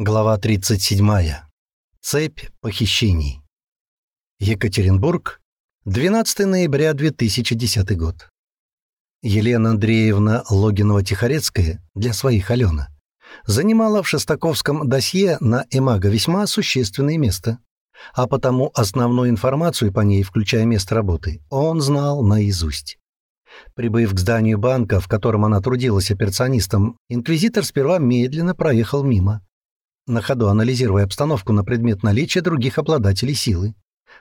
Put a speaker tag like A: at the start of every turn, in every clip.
A: Глава 37. Цепь похищений. Екатеринбург, 12 ноября 2010 год. Елена Андреевна Логинова-Тихорецкая для своих Алена занимала в Шестаковском досье на Эмага весьма существенное место, а потому основную информацию по ней, включая место работы, он знал наизусть. Прибыв к зданию банка, в котором она трудилась операционистом, инквизитор сперва медленно проехал мимо, на ходу анализируя обстановку на предмет наличия других обладателей силы,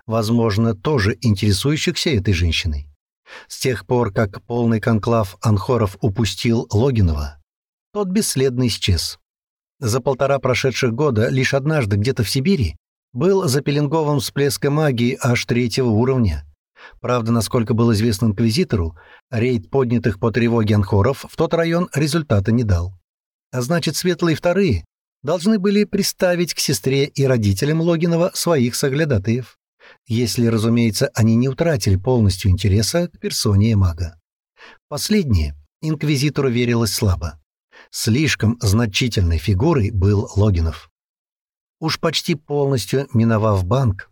A: возможно, тоже интересующихся этой женщиной. С тех пор, как полный конклав Анхоров упустил Логинова, тот бесследно исчез. За полтора прошедших года лишь однажды где-то в Сибири был запеленгован всплеском магии аж третьего уровня. Правда, насколько было известно инквизитору, рейд поднятых по тревоге анхоров в тот район результата не дал. А значит, светлые вторые должны были приставить к сестре и родителям Логинова своих соглядатаев, если, разумеется, они не утратили полностью интереса к персоне мага. Последнее инквизитору верилось слабо. Слишком значительной фигурой был Логинов. Уж почти полностью миновав банк,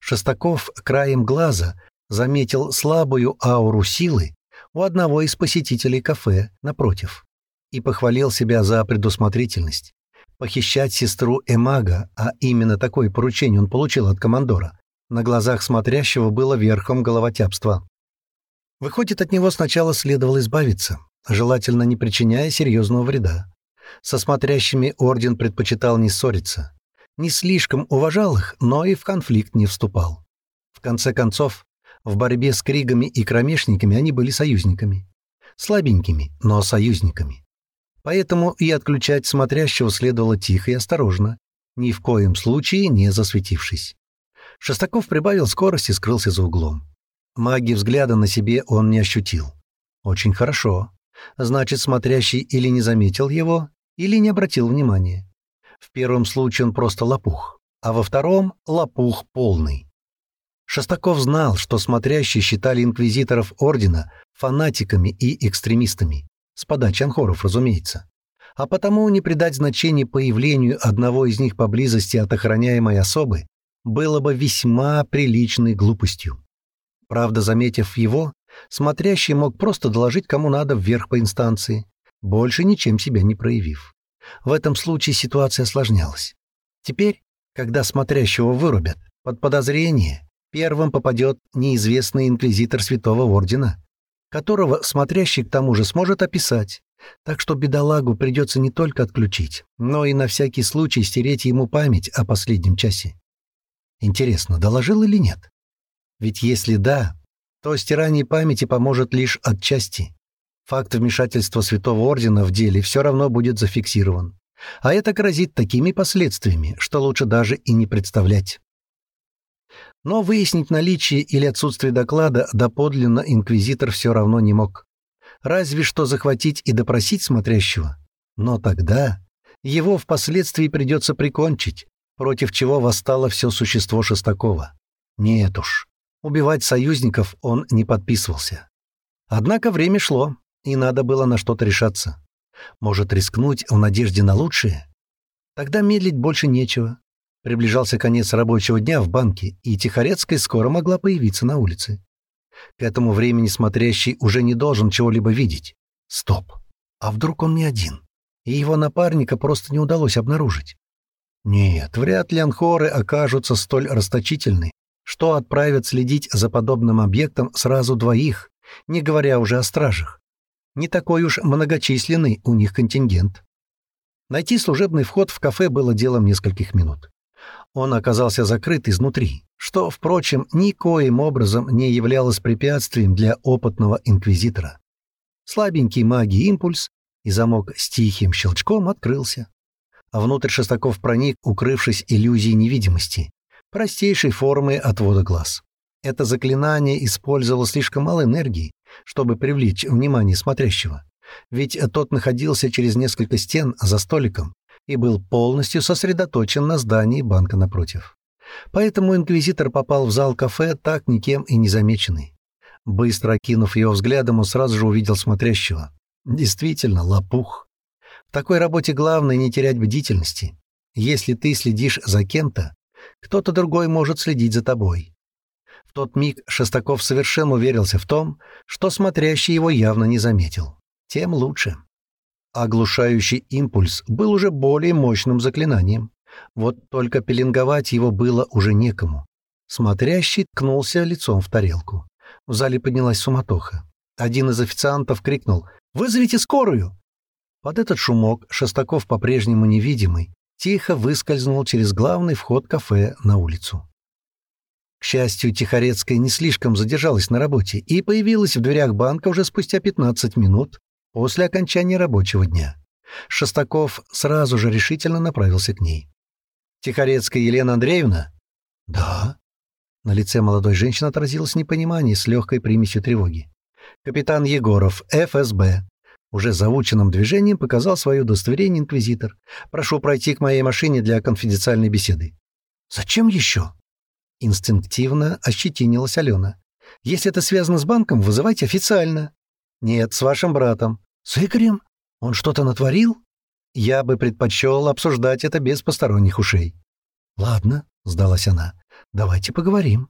A: Шестаков краем глаза заметил слабую ауру силы у одного из посетителей кафе напротив и похвалил себя за предусмотрительность. Похищать сестру Эмага, а именно такое поручение он получил от командора, на глазах смотрящего было верхом головотяпства. Выходит, от него сначала следовало избавиться, желательно не причиняя серьезного вреда. Со смотрящими орден предпочитал не ссориться. Не слишком уважал их, но и в конфликт не вступал. В конце концов, в борьбе с кригами и кромешниками они были союзниками. Слабенькими, но союзниками. Поэтому и отключать смотрящего следовало тихо и осторожно, ни в коем случае не засветившись. Шестаков прибавил скорость и скрылся за углом. Магии взгляда на себе он не ощутил. Очень хорошо. Значит, смотрящий или не заметил его, или не обратил внимания. В первом случае он просто лопух, а во втором — лопух полный. Шестаков знал, что смотрящие считали инквизиторов Ордена фанатиками и экстремистами, с подачи анхоров, разумеется. А потому не придать значения появлению одного из них поблизости от охраняемой особы было бы весьма приличной глупостью. Правда, заметив его, смотрящий мог просто доложить кому надо вверх по инстанции, больше ничем себя не проявив. В этом случае ситуация осложнялась. Теперь, когда смотрящего вырубят, под подозрение первым попадет неизвестный инквизитор Святого Ордена, которого смотрящий к тому же сможет описать, так что бедолагу придется не только отключить, но и на всякий случай стереть ему память о последнем часе. Интересно, доложил или нет? Ведь если да, то стирание памяти поможет лишь отчасти. Факт вмешательства Святого Ордена в деле все равно будет зафиксирован. А это грозит такими последствиями, что лучше даже и не представлять. Но выяснить наличие или отсутствие доклада доподлинно инквизитор все равно не мог. Разве что захватить и допросить смотрящего. Но тогда его впоследствии придется прикончить, против чего восстало все существо Шестакова. Нет уж, убивать союзников он не подписывался. Однако время шло, и надо было на что-то решаться. Может, рискнуть в надежде на лучшее? Тогда медлить больше нечего. Приближался конец рабочего дня в банке, и Тихорецкая скоро могла появиться на улице. К этому времени смотрящий уже не должен чего-либо видеть. Стоп. А вдруг он не один? И его напарника просто не удалось обнаружить. Нет, вряд ли анхоры окажутся столь расточительны, что отправят следить за подобным объектом сразу двоих, не говоря уже о стражах. Не такой уж многочисленный у них контингент. Найти служебный вход в кафе было делом нескольких минут. Он оказался закрыт изнутри, что, впрочем, никоим образом не являлось препятствием для опытного инквизитора. Слабенький магии импульс, и замок с тихим щелчком открылся. А внутрь Шестаков проник, укрывшись иллюзией невидимости, простейшей формы отвода глаз. Это заклинание использовало слишком мало энергии, чтобы привлечь внимание смотрящего, ведь тот находился через несколько стен за столиком, и был полностью сосредоточен на здании банка напротив. Поэтому инквизитор попал в зал кафе так никем и не замеченный. Быстро окинув его взглядом, он сразу же увидел смотрящего. Действительно, лопух. В такой работе главное не терять бдительности. Если ты следишь за кем-то, кто-то другой может следить за тобой. В тот миг Шестаков совершенно уверился в том, что смотрящий его явно не заметил. Тем лучше. Оглушающий импульс был уже более мощным заклинанием. Вот только пеленговать его было уже некому. Смотрящий ткнулся лицом в тарелку. В зале поднялась суматоха. Один из официантов крикнул «Вызовите скорую!». Под этот шумок Шестаков, по-прежнему невидимый, тихо выскользнул через главный вход кафе на улицу. К счастью, Тихорецкая не слишком задержалась на работе и появилась в дверях банка уже спустя 15 минут после окончания рабочего дня. Шестаков сразу же решительно направился к ней. «Тихорецкая Елена Андреевна?» «Да». На лице молодой женщины отразилось непонимание с легкой примесью тревоги. «Капитан Егоров, ФСБ». Уже заученным движением показал свое удостоверение инквизитор. «Прошу пройти к моей машине для конфиденциальной беседы». «Зачем еще?» Инстинктивно ощетинилась Алена. «Если это связано с банком, вызывайте официально». «Нет, с вашим братом». «С Игорем? Он что-то натворил?» «Я бы предпочел обсуждать это без посторонних ушей». «Ладно», — сдалась она, — «давайте поговорим».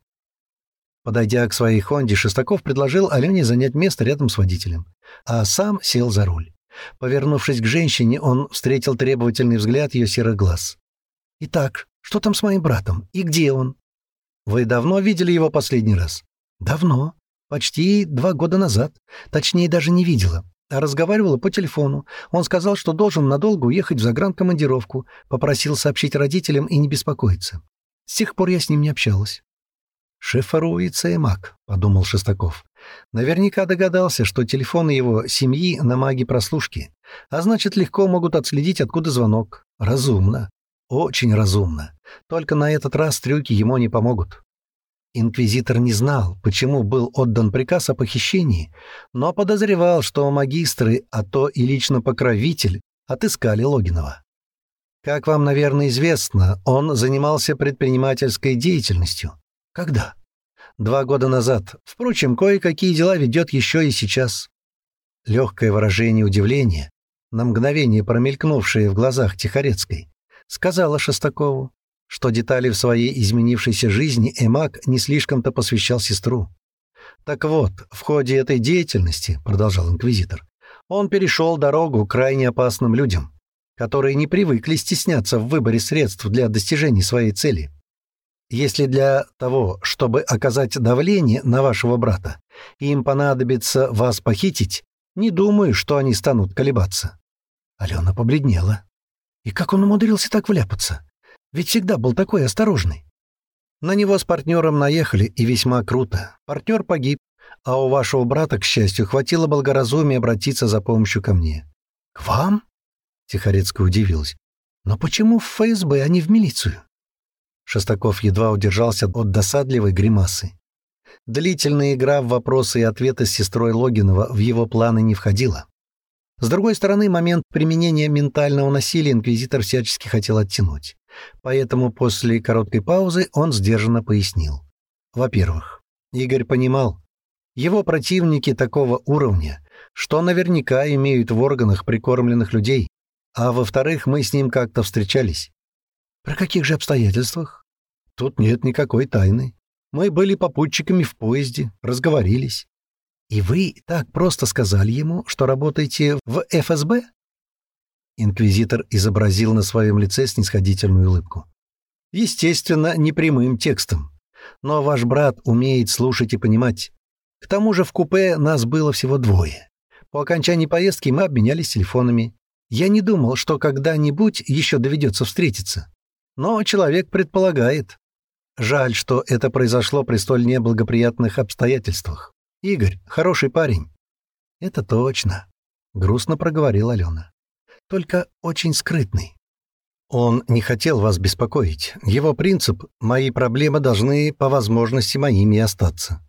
A: Подойдя к своей «Хонде», Шестаков предложил Алене занять место рядом с водителем, а сам сел за руль. Повернувшись к женщине, он встретил требовательный взгляд ее серых глаз. «Итак, что там с моим братом? И где он?» «Вы давно видели его последний раз?» «Давно. Почти два года назад. Точнее, даже не видела. Разговаривала по телефону. Он сказал, что должен надолго уехать в загранкомандировку. Попросил сообщить родителям и не беспокоиться. С тех пор я с ним не общалась». «Шифруется и маг», — подумал Шестаков. Наверняка догадался, что телефоны его семьи на маге прослушки, а значит, легко могут отследить, откуда звонок. Разумно. Очень разумно. Только на этот раз трюки ему не помогут. Инквизитор не знал, почему был отдан приказ о похищении, но подозревал, что магистры, а то и лично покровитель, отыскали Логинова. Как вам, наверное, известно, он занимался предпринимательской деятельностью. Когда? Два года назад. Впрочем, кое-какие дела ведет еще и сейчас. Легкое выражение удивления, на мгновение промелькнувшее в глазах Тихорецкой, сказала Шестакову, что детали в своей изменившейся жизни Эмак не слишком-то посвящал сестру. «Так вот, в ходе этой деятельности, — продолжал инквизитор, — он перешел дорогу крайне опасным людям, которые не привыкли стесняться в выборе средств для достижения своей цели. Если для того, чтобы оказать давление на вашего брата, им понадобится вас похитить, не думаю, что они станут колебаться». Алена побледнела. И как он умудрился так вляпаться? Ведь всегда был такой осторожный. На него с партнером наехали, и весьма круто. Партнер погиб, а у вашего брата, к счастью, хватило благоразумия обратиться за помощью ко мне. «К вам?» — Тихорецкая удивилась. «Но почему в ФСБ, а не в милицию?» Шестаков едва удержался от досадливой гримасы. Длительная игра в вопросы и ответы с сестрой Логинова в его планы не входила. С другой стороны, момент применения ментального насилия инквизитор всячески хотел оттянуть. Поэтому после короткой паузы он сдержанно пояснил. Во-первых, Игорь понимал, его противники такого уровня, что наверняка имеют в органах прикормленных людей, а во-вторых, мы с ним как-то встречались. Про каких же обстоятельствах? Тут нет никакой тайны. Мы были попутчиками в поезде, разговорились. «И вы так просто сказали ему, что работаете в ФСБ?» Инквизитор изобразил на своем лице снисходительную улыбку. «Естественно, не прямым текстом. Но ваш брат умеет слушать и понимать. К тому же в купе нас было всего двое. По окончании поездки мы обменялись телефонами. Я не думал, что когда-нибудь еще доведется встретиться. Но человек предполагает. Жаль, что это произошло при столь неблагоприятных обстоятельствах. Игорь — хороший парень». «Это точно», — грустно проговорила Алена. «Только очень скрытный. Он не хотел вас беспокоить. Его принцип — мои проблемы должны по возможности моими остаться».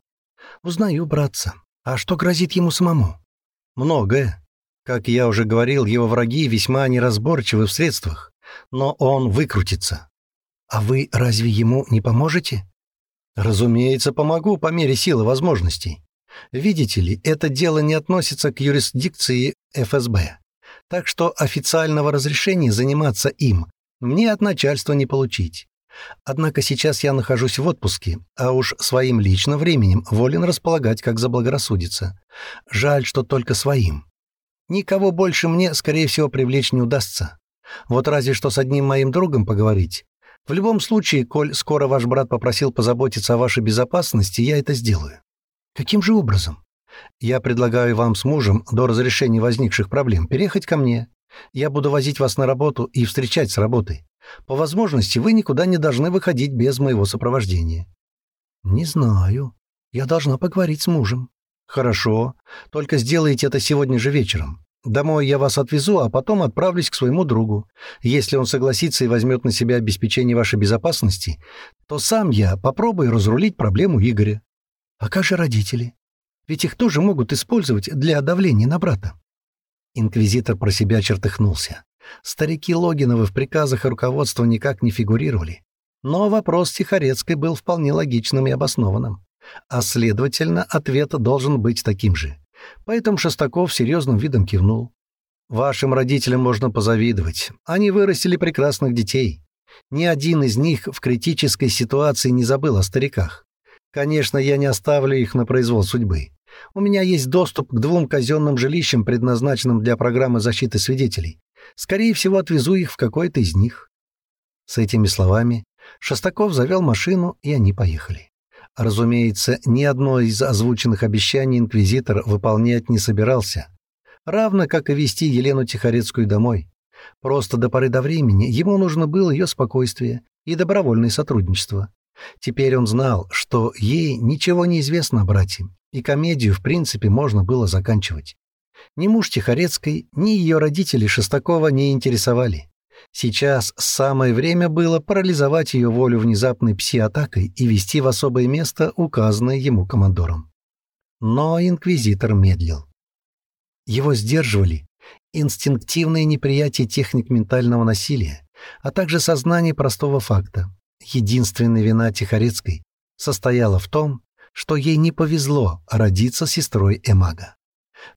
A: «Узнаю, братца. А что грозит ему самому?» «Многое. Как я уже говорил, его враги весьма неразборчивы в средствах, но он выкрутится. А вы разве ему не поможете?» «Разумеется, помогу по мере силы возможностей. Видите ли, это дело не относится к юрисдикции ФСБ. Так что официального разрешения заниматься им Мне от начальства не получить. Однако сейчас я нахожусь в отпуске, а уж своим личным временем волен располагать, как заблагорассудится. Жаль, что только своим. Никого больше мне, скорее всего, привлечь не удастся. Вот разве что с одним моим другом поговорить. В любом случае, коль скоро ваш брат попросил позаботиться о вашей безопасности, я это сделаю. Каким же образом? Я предлагаю вам с мужем до разрешения возникших проблем переехать ко мне. Я буду возить вас на работу и встречать с работой. По возможности вы никуда не должны выходить без моего сопровождения». «Не знаю. Я должна поговорить с мужем». «Хорошо. Только сделайте это сегодня же вечером. Домой я вас отвезу, а потом отправлюсь к своему другу. Если он согласится и возьмет на себя обеспечение вашей безопасности, то сам я попробую разрулить проблему Игоря. А как же родители? Ведь их тоже могут использовать для давления на брата. Инквизитор про себя чертыхнулся. Старики Логиновы в приказах руководства никак не фигурировали. Но вопрос Тихорецкой был вполне логичным и обоснованным. А следовательно, ответ должен быть таким же. Поэтому Шестаков серьезным видом кивнул. «Вашим родителям можно позавидовать. Они вырастили прекрасных детей. Ни один из них в критической ситуации не забыл о стариках. Конечно, я не оставлю их на произвол судьбы. У меня есть доступ к двум казенным жилищам, предназначенным для программы защиты свидетелей. Скорее всего, отвезу их в какой-то из них». С этими словами Шестаков завел машину, и они поехали. Разумеется, ни одно из озвученных обещаний инквизитор выполнять не собирался, равно как и вести Елену Тихорецкую домой. Просто до поры до времени ему нужно было ее спокойствие и добровольное сотрудничество. Теперь он знал, что ей ничего не известно о брате, и комедию, в принципе, можно было заканчивать. Ни муж Тихорецкой, ни ее родители Шестакова не интересовали. Сейчас самое время было парализовать ее волю внезапной пси-атакой и вести в особое место, указанное ему командором. Но инквизитор медлил. Его сдерживали инстинктивное неприятие техник ментального насилия, а также сознание простого факта. Единственная вина Тихорецкой состояла в том, что ей не повезло родиться сестрой Эмага.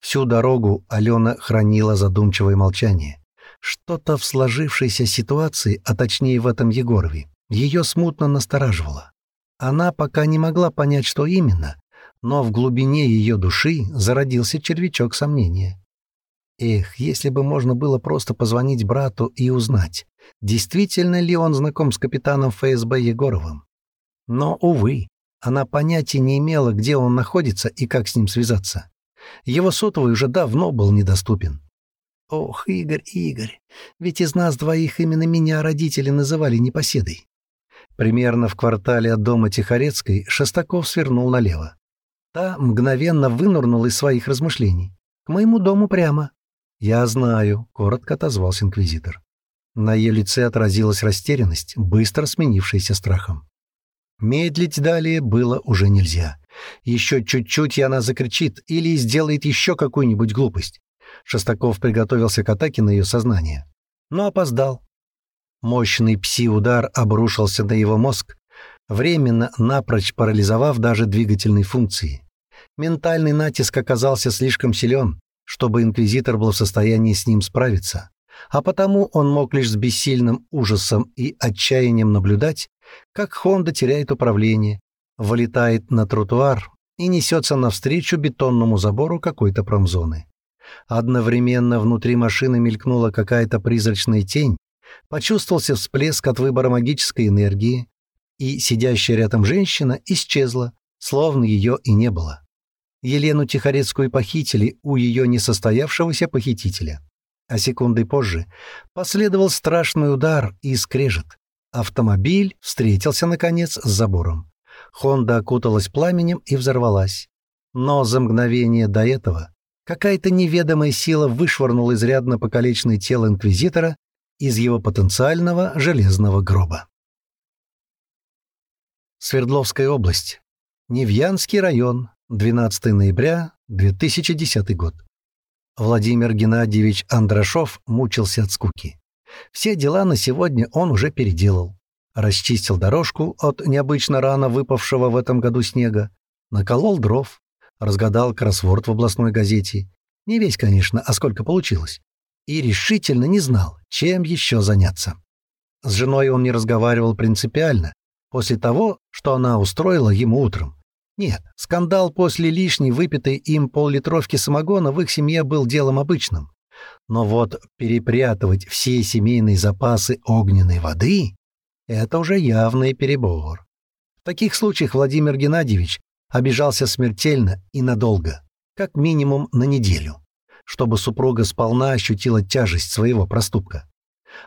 A: Всю дорогу Алена хранила задумчивое молчание. Что-то в сложившейся ситуации, а точнее в этом Егорове, ее смутно настораживало. Она пока не могла понять, что именно, но в глубине ее души зародился червячок сомнения. Эх, если бы можно было просто позвонить брату и узнать, действительно ли он знаком с капитаном ФСБ Егоровым. Но, увы, она понятия не имела, где он находится и как с ним связаться. Его сотовый уже давно был недоступен. Ох, Игорь, Игорь, ведь из нас двоих именно меня родители называли непоседой. Примерно в квартале от дома Тихорецкой Шестаков свернул налево. Та мгновенно вынырнула из своих размышлений. «К моему дому прямо». «Я знаю», — коротко отозвался инквизитор. На ее лице отразилась растерянность, быстро сменившаяся страхом. Медлить далее было уже нельзя. Еще чуть-чуть, и она закричит или сделает еще какую-нибудь глупость. Шестаков приготовился к атаке на ее сознание. Но опоздал. Мощный пси-удар обрушился на его мозг, временно напрочь парализовав даже двигательные функции. Ментальный натиск оказался слишком силен, чтобы инквизитор был в состоянии с ним справиться, а потому он мог лишь с бессильным ужасом и отчаянием наблюдать, как Хонда теряет управление, вылетает на тротуар и несется навстречу бетонному забору какой-то промзоны. Одновременно внутри машины мелькнула какая-то призрачная тень, почувствовался всплеск от выбора магической энергии, и сидящая рядом женщина исчезла, словно ее и не было. Елену Тихорецкую похитили у ее несостоявшегося похитителя. А секундой позже последовал страшный удар и скрежет. Автомобиль встретился, наконец, с забором. Хонда окуталась пламенем и взорвалась. Но за мгновение до этого какая-то неведомая сила вышвырнула изрядно покалеченное тело инквизитора из его потенциального железного гроба. Свердловская область. Невьянский район. 12 ноября 2010 год. Владимир Геннадьевич Андрашов мучился от скуки. Все дела на сегодня он уже переделал расчистил дорожку от необычно рано выпавшего в этом году снега, наколол дров, разгадал кроссворд в областной газете. Не весь, конечно, а сколько получилось. И решительно не знал, чем еще заняться. С женой он не разговаривал принципиально, после того, что она устроила ему утром. Нет, скандал после лишней выпитой им поллитровки самогона в их семье был делом обычным. Но вот перепрятывать все семейные запасы огненной воды — это уже явный перебор. В таких случаях Владимир Геннадьевич обижался смертельно и надолго, как минимум на неделю, чтобы супруга сполна ощутила тяжесть своего проступка.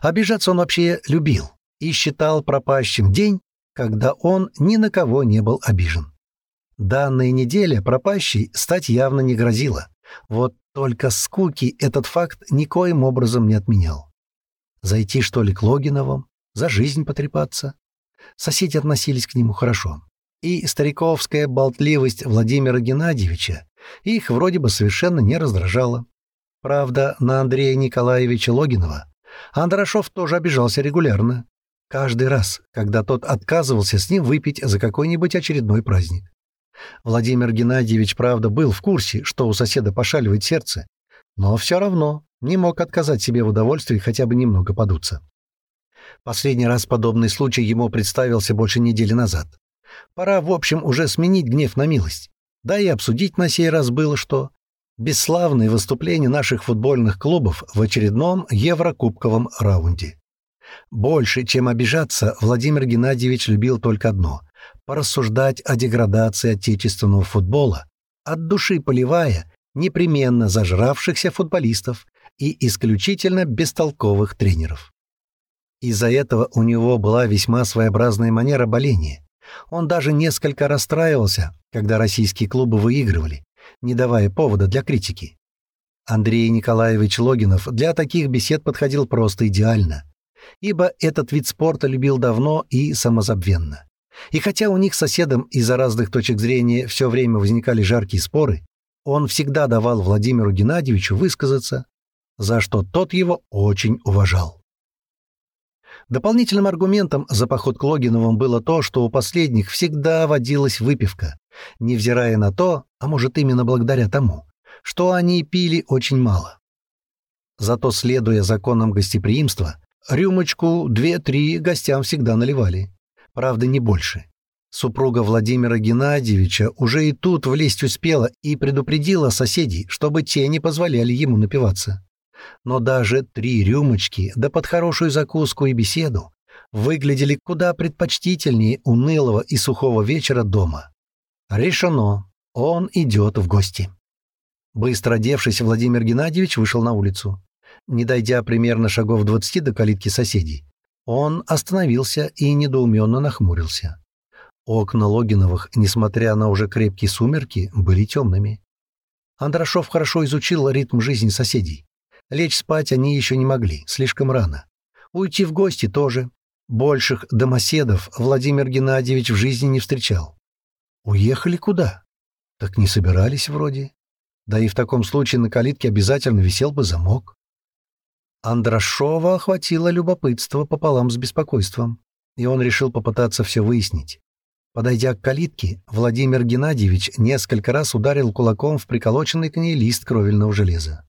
A: Обижаться он вообще любил и считал пропащим день, когда он ни на кого не был обижен. Данная неделя пропащей стать явно не грозила. Вот только скуки этот факт никоим образом не отменял. Зайти, что ли, к Логиновым, за жизнь потрепаться? Соседи относились к нему хорошо. И стариковская болтливость Владимира Геннадьевича их вроде бы совершенно не раздражала. Правда, на Андрея Николаевича Логинова Андрашов тоже обижался регулярно. Каждый раз, когда тот отказывался с ним выпить за какой-нибудь очередной праздник. Владимир Геннадьевич, правда, был в курсе, что у соседа пошаливает сердце, но все равно не мог отказать себе в удовольствии хотя бы немного подуться. Последний раз подобный случай ему представился больше недели назад. Пора, в общем, уже сменить гнев на милость. Да и обсудить на сей раз было что. Бесславные выступления наших футбольных клубов в очередном Еврокубковом раунде. Больше, чем обижаться, Владимир Геннадьевич любил только одно — порассуждать о деградации отечественного футбола, от души поливая непременно зажравшихся футболистов и исключительно бестолковых тренеров. Из-за этого у него была весьма своеобразная манера боления. Он даже несколько расстраивался, когда российские клубы выигрывали, не давая повода для критики. Андрей Николаевич Логинов для таких бесед подходил просто идеально ибо этот вид спорта любил давно и самозабвенно. И хотя у них с соседом из-за разных точек зрения все время возникали жаркие споры, он всегда давал Владимиру Геннадьевичу высказаться, за что тот его очень уважал. Дополнительным аргументом за поход к Логиновым было то, что у последних всегда водилась выпивка, невзирая на то, а может именно благодаря тому, что они пили очень мало. Зато, следуя законам гостеприимства, Рюмочку, две-три гостям всегда наливали. Правда, не больше. Супруга Владимира Геннадьевича уже и тут влезть успела и предупредила соседей, чтобы те не позволяли ему напиваться. Но даже три рюмочки, да под хорошую закуску и беседу, выглядели куда предпочтительнее унылого и сухого вечера дома. Решено, он идет в гости. Быстро одевшись, Владимир Геннадьевич вышел на улицу. Не дойдя примерно шагов двадцати до калитки соседей, он остановился и недоуменно нахмурился. Окна Логиновых, несмотря на уже крепкие сумерки, были темными. Андрашов хорошо изучил ритм жизни соседей. Лечь спать они еще не могли, слишком рано. Уйти в гости тоже. Больших домоседов Владимир Геннадьевич в жизни не встречал. Уехали куда? Так не собирались вроде. Да и в таком случае на калитке обязательно висел бы замок. Андрашова охватило любопытство пополам с беспокойством, и он решил попытаться все выяснить. Подойдя к калитке, Владимир Геннадьевич несколько раз ударил кулаком в приколоченный к ней лист кровельного железа.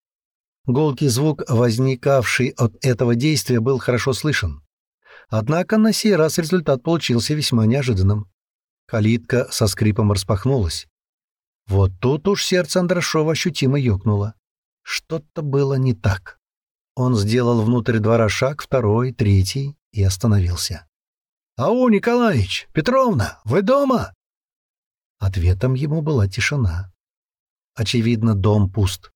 A: Голкий звук, возникавший от этого действия, был хорошо слышен. Однако на сей раз результат получился весьма неожиданным. Калитка со скрипом распахнулась. Вот тут уж сердце Андрашова ощутимо ёкнуло. Что-то было не так. Он сделал внутрь двора шаг, второй, третий и остановился. «Ау, Николаевич! Петровна, вы дома?» Ответом ему была тишина. Очевидно, дом пуст.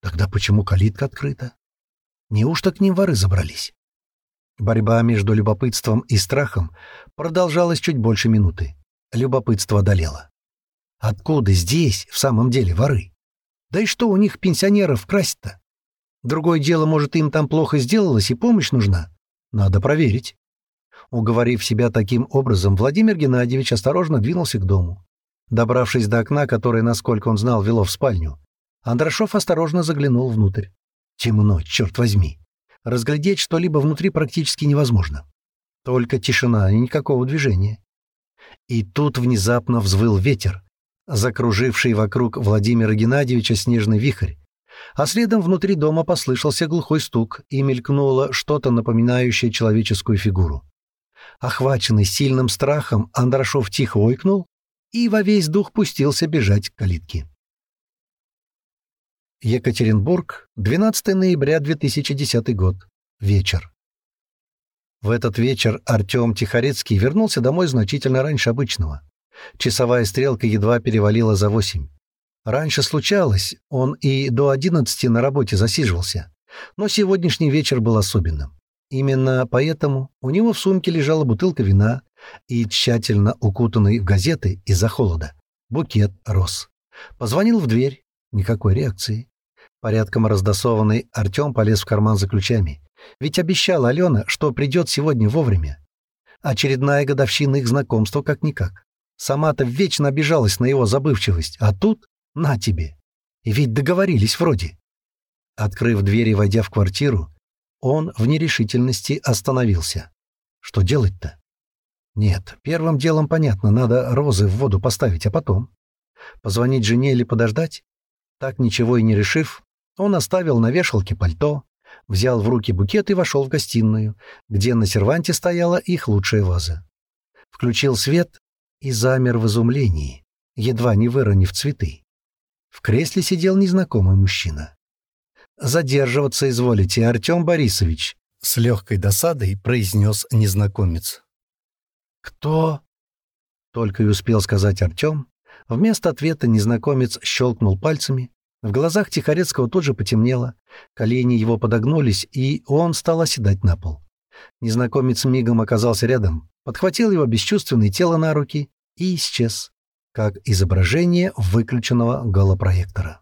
A: Тогда почему калитка открыта? Неужто к ним воры забрались? Борьба между любопытством и страхом продолжалась чуть больше минуты. Любопытство одолело. Откуда здесь, в самом деле, воры? Да и что у них пенсионеров красть-то? Другое дело, может, им там плохо сделалось и помощь нужна. Надо проверить. Уговорив себя таким образом, Владимир Геннадьевич осторожно двинулся к дому. Добравшись до окна, которое, насколько он знал, вело в спальню, Андрашов осторожно заглянул внутрь. Темно, черт возьми. Разглядеть что-либо внутри практически невозможно. Только тишина и никакого движения. И тут внезапно взвыл ветер, закруживший вокруг Владимира Геннадьевича снежный вихрь, а следом внутри дома послышался глухой стук и мелькнуло что-то напоминающее человеческую фигуру. Охваченный сильным страхом, Андрашов тихо ойкнул и во весь дух пустился бежать к калитке. Екатеринбург, 12 ноября 2010 год. Вечер. В этот вечер Артем Тихорецкий вернулся домой значительно раньше обычного. Часовая стрелка едва перевалила за восемь. Раньше случалось, он и до одиннадцати на работе засиживался. Но сегодняшний вечер был особенным. Именно поэтому у него в сумке лежала бутылка вина и тщательно укутанный в газеты из-за холода букет роз. Позвонил в дверь. Никакой реакции. Порядком раздосованный Артем полез в карман за ключами. Ведь обещала Алена, что придет сегодня вовремя. Очередная годовщина их знакомства как-никак. Сама-то вечно обижалась на его забывчивость, а тут — на тебе. Ведь договорились вроде. Открыв дверь и войдя в квартиру, он в нерешительности остановился. Что делать-то? Нет, первым делом понятно, надо розы в воду поставить, а потом... Позвонить жене или подождать? Так ничего и не решив, он оставил на вешалке пальто, взял в руки букет и вошел в гостиную, где на серванте стояла их лучшая ваза. Включил свет и замер в изумлении, едва не выронив цветы. В кресле сидел незнакомый мужчина. «Задерживаться изволите, Артем Борисович», — с легкой досадой произнес незнакомец. «Кто?» — только и успел сказать Артем. Вместо ответа незнакомец щелкнул пальцами. В глазах Тихорецкого тут же потемнело, колени его подогнулись, и он стал оседать на пол. Незнакомец мигом оказался рядом, подхватил его бесчувственное тело на руки и исчез, как изображение выключенного голопроектора.